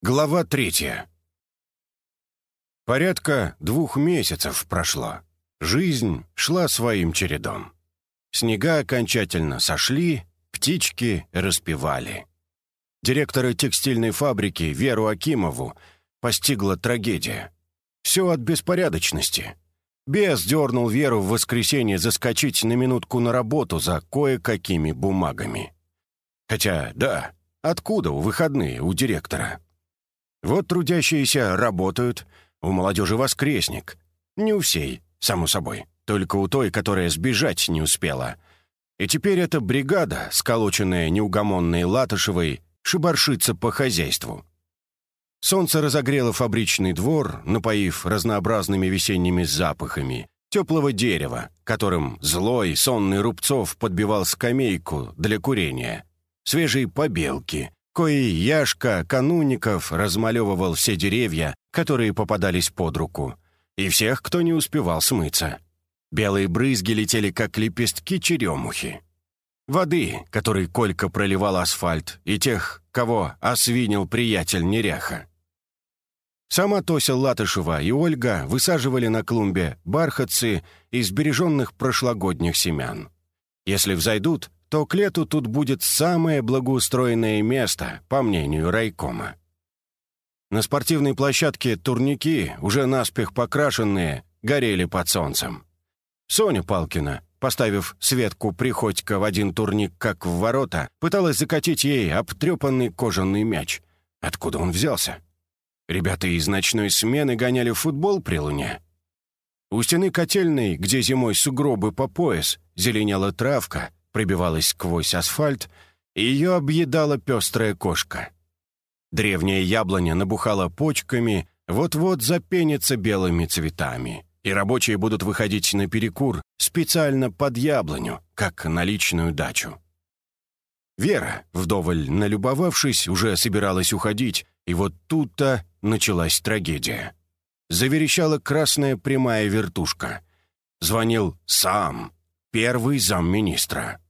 Глава третья. Порядка двух месяцев прошло. Жизнь шла своим чередом. Снега окончательно сошли, птички распевали. Директора текстильной фабрики Веру Акимову постигла трагедия. Все от беспорядочности. Бес дернул Веру в воскресенье заскочить на минутку на работу за кое-какими бумагами. Хотя, да, откуда у выходные у директора? Вот трудящиеся работают, у молодежи воскресник. Не у всей, само собой, только у той, которая сбежать не успела. И теперь эта бригада, сколоченная неугомонной Латышевой, шибаршится по хозяйству. Солнце разогрело фабричный двор, напоив разнообразными весенними запахами теплого дерева, которым злой сонный Рубцов подбивал скамейку для курения, свежей побелки, кои Яшка Кануников размалевывал все деревья, которые попадались под руку, и всех, кто не успевал смыться. Белые брызги летели, как лепестки черемухи. Воды, которой Колька проливал асфальт, и тех, кого освинил приятель неряха. Сама Тося Латышева и Ольга высаживали на клумбе бархатцы из береженных прошлогодних семян. Если взойдут, то к лету тут будет самое благоустроенное место, по мнению райкома. На спортивной площадке турники, уже наспех покрашенные, горели под солнцем. Соня Палкина, поставив Светку Приходько в один турник, как в ворота, пыталась закатить ей обтрепанный кожаный мяч. Откуда он взялся? Ребята из ночной смены гоняли футбол при луне. У стены котельной, где зимой сугробы по пояс, зеленела травка, пробивалась сквозь асфальт, и ее объедала пестрая кошка. Древняя яблоня набухала почками, вот-вот запенится белыми цветами, и рабочие будут выходить на перекур специально под яблоню, как на личную дачу. Вера, вдоволь налюбовавшись, уже собиралась уходить, и вот тут-то началась трагедия. Заверещала красная прямая вертушка. Звонил сам, первый замминистра.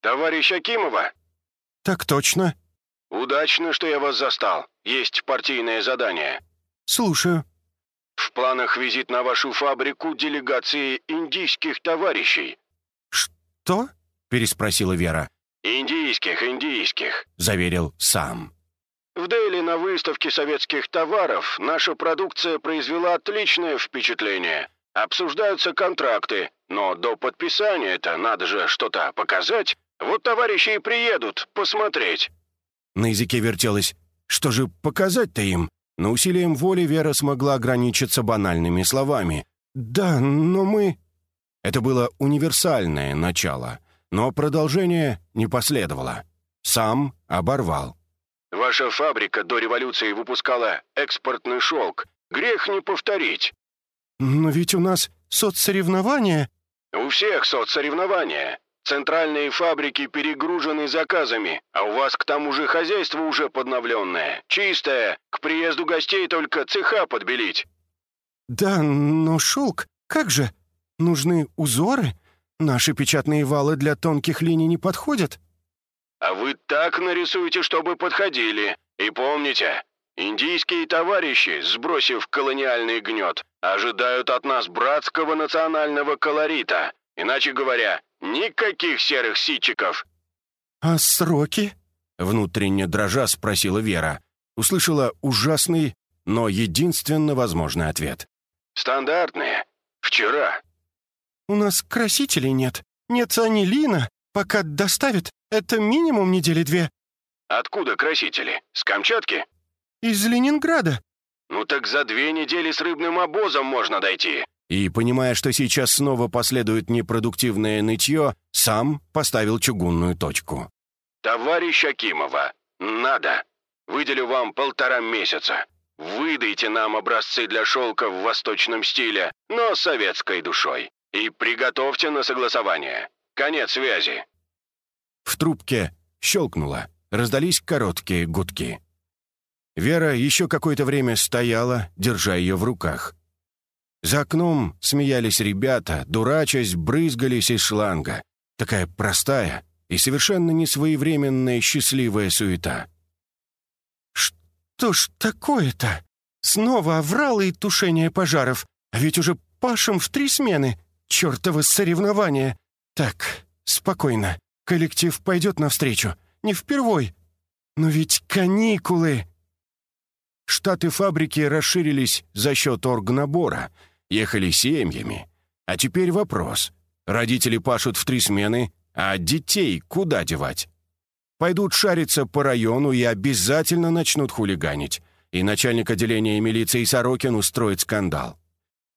«Товарищ Акимова?» «Так точно». «Удачно, что я вас застал. Есть партийное задание». «Слушаю». «В планах визит на вашу фабрику делегации индийских товарищей». «Что?» — переспросила Вера. «Индийских, индийских», — заверил сам. «В Дели на выставке советских товаров наша продукция произвела отличное впечатление. Обсуждаются контракты, но до подписания-то надо же что-то показать. Вот товарищи и приедут посмотреть». На языке вертелось «Что же показать-то им?» Но усилием воли Вера смогла ограничиться банальными словами. «Да, но мы...» Это было универсальное начало, но продолжение не последовало. Сам оборвал. «Ваша фабрика до революции выпускала экспортный шелк. Грех не повторить». «Но ведь у нас соцсоревнования...» «У всех соцсоревнования. Центральные фабрики перегружены заказами, а у вас к тому же хозяйство уже подновленное, чистое, к приезду гостей только цеха подбелить». «Да, но шелк, как же? Нужны узоры? Наши печатные валы для тонких линий не подходят». «А вы так нарисуете, чтобы подходили. И помните, индийские товарищи, сбросив колониальный гнет, ожидают от нас братского национального колорита. Иначе говоря, никаких серых ситчиков». «А сроки?» — внутренне дрожа спросила Вера. Услышала ужасный, но единственно возможный ответ. «Стандартные. Вчера». «У нас красителей нет. Нет анилина. Пока доставят, это минимум недели две». «Откуда красители? С Камчатки?» «Из Ленинграда». «Ну так за две недели с рыбным обозом можно дойти». И, понимая, что сейчас снова последует непродуктивное нытье, сам поставил чугунную точку. «Товарищ Акимова, надо. Выделю вам полтора месяца. Выдайте нам образцы для шелка в восточном стиле, но советской душой. И приготовьте на согласование. Конец связи». В трубке щелкнуло, раздались короткие гудки. Вера еще какое-то время стояла, держа ее в руках. За окном смеялись ребята, дурачась, брызгались из шланга. Такая простая и совершенно несвоевременная счастливая суета. что ж такое-то? Снова оврал и тушение пожаров. А ведь уже пашем в три смены. Чёртово соревнование. Так, спокойно. Коллектив пойдет навстречу. Не впервой. Но ведь каникулы. Штаты фабрики расширились за счет оргнабора. Ехали семьями. А теперь вопрос. Родители пашут в три смены, а детей куда девать? Пойдут шариться по району и обязательно начнут хулиганить. И начальник отделения милиции Сорокин устроит скандал.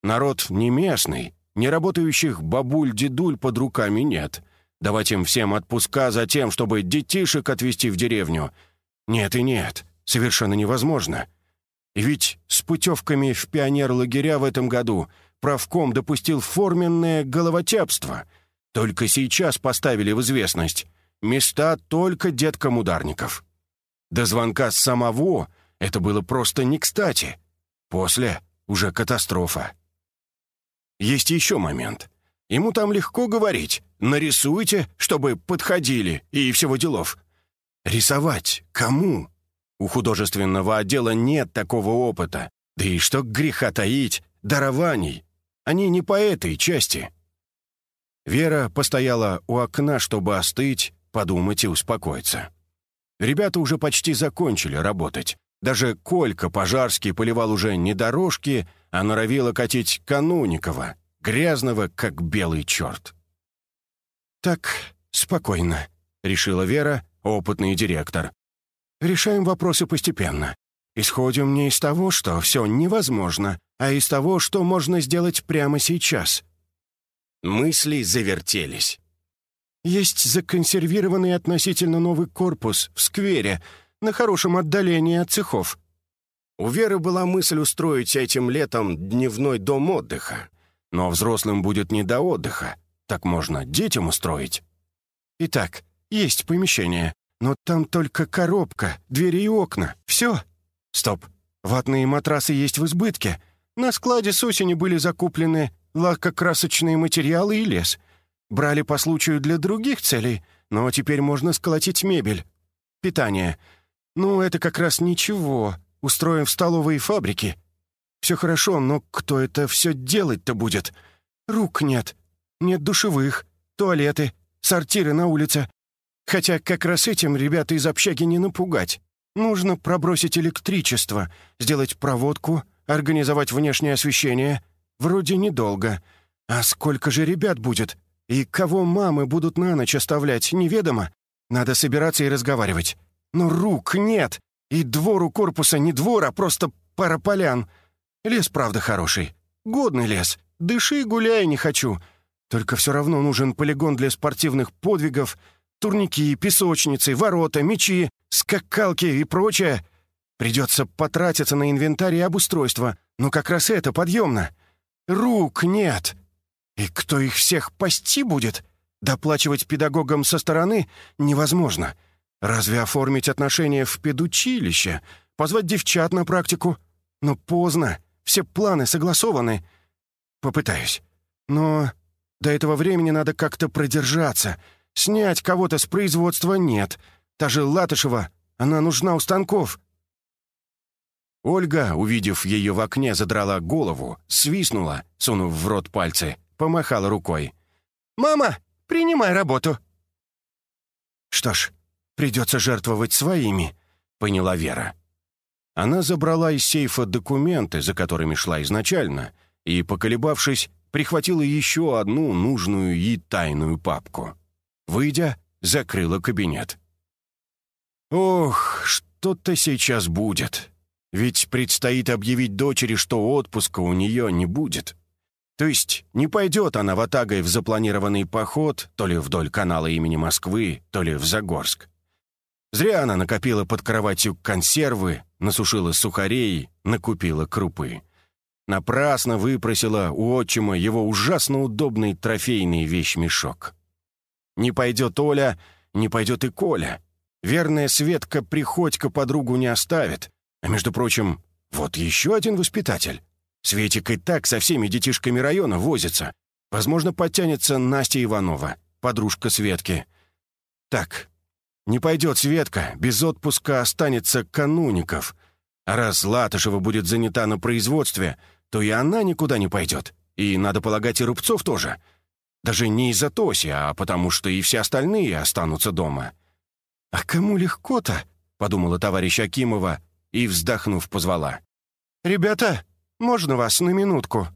Народ не местный, не работающих бабуль-дедуль под руками нет. Давать им всем отпуска за тем, чтобы детишек отвезти в деревню. Нет и нет, совершенно невозможно. Ведь с путевками в пионер-лагеря в этом году правком допустил форменное головотяпство. Только сейчас поставили в известность. Места только деткам ударников. До звонка самого это было просто не кстати. После уже катастрофа. Есть еще момент. Ему там легко говорить. Нарисуйте, чтобы подходили, и всего делов. Рисовать кому? У художественного отдела нет такого опыта. Да и что греха таить, дарований. Они не по этой части. Вера постояла у окна, чтобы остыть, подумать и успокоиться. Ребята уже почти закончили работать. Даже Колька Пожарский поливал уже не дорожки, а норовила катить Кануникова, грязного, как белый черт. «Так, спокойно», — решила Вера, опытный директор. «Решаем вопросы постепенно. Исходим не из того, что все невозможно, а из того, что можно сделать прямо сейчас». Мысли завертелись. «Есть законсервированный относительно новый корпус в сквере, на хорошем отдалении от цехов. У Веры была мысль устроить этим летом дневной дом отдыха. Но взрослым будет не до отдыха. Так можно детям устроить. Итак, есть помещение, но там только коробка, двери и окна. Все. Стоп. Ватные матрасы есть в избытке. На складе с осени были закуплены лакокрасочные материалы и лес. Брали по случаю для других целей, но теперь можно сколотить мебель. Питание — «Ну, это как раз ничего. Устроим в столовой фабрике. Все хорошо, но кто это все делать-то будет? Рук нет. Нет душевых, туалеты, сортиры на улице. Хотя как раз этим ребята из общаги не напугать. Нужно пробросить электричество, сделать проводку, организовать внешнее освещение. Вроде недолго. А сколько же ребят будет? И кого мамы будут на ночь оставлять, неведомо. Надо собираться и разговаривать. Но рук нет. И двору корпуса не двор, а просто пара полян. Лес, правда, хороший. Годный лес. Дыши, гуляй не хочу. Только все равно нужен полигон для спортивных подвигов, турники, песочницы, ворота, мечи, скакалки и прочее. Придется потратиться на инвентарь и обустройство, но как раз это подъемно. Рук нет. И кто их всех пасти будет? Доплачивать педагогам со стороны невозможно. Разве оформить отношения в педучилище? Позвать девчат на практику? Но поздно. Все планы согласованы. Попытаюсь. Но до этого времени надо как-то продержаться. Снять кого-то с производства нет. Та же Латышева, она нужна у станков. Ольга, увидев ее в окне, задрала голову, свистнула, сунув в рот пальцы, помахала рукой. «Мама, принимай работу!» Что ж, Придется жертвовать своими», — поняла Вера. Она забрала из сейфа документы, за которыми шла изначально, и, поколебавшись, прихватила еще одну нужную и тайную папку. Выйдя, закрыла кабинет. «Ох, что-то сейчас будет. Ведь предстоит объявить дочери, что отпуска у нее не будет. То есть не пойдет она в Атагой в запланированный поход то ли вдоль канала имени Москвы, то ли в Загорск. Зря она накопила под кроватью консервы, насушила сухарей, накупила крупы. Напрасно выпросила у отчима его ужасно удобный трофейный вещмешок. Не пойдет Оля, не пойдет и Коля. Верная Светка Приходько подругу не оставит. А между прочим, вот еще один воспитатель. Светик и так со всеми детишками района возится. Возможно, подтянется Настя Иванова, подружка Светки. Так, не пойдет Светка, без отпуска останется Кануников. А раз Латышева будет занята на производстве, то и она никуда не пойдет. И, надо полагать, и Рубцов тоже. Даже не из-за Тоси, а потому что и все остальные останутся дома. «А кому легко-то?» — подумала товарищ Акимова и, вздохнув, позвала. «Ребята, можно вас на минутку?»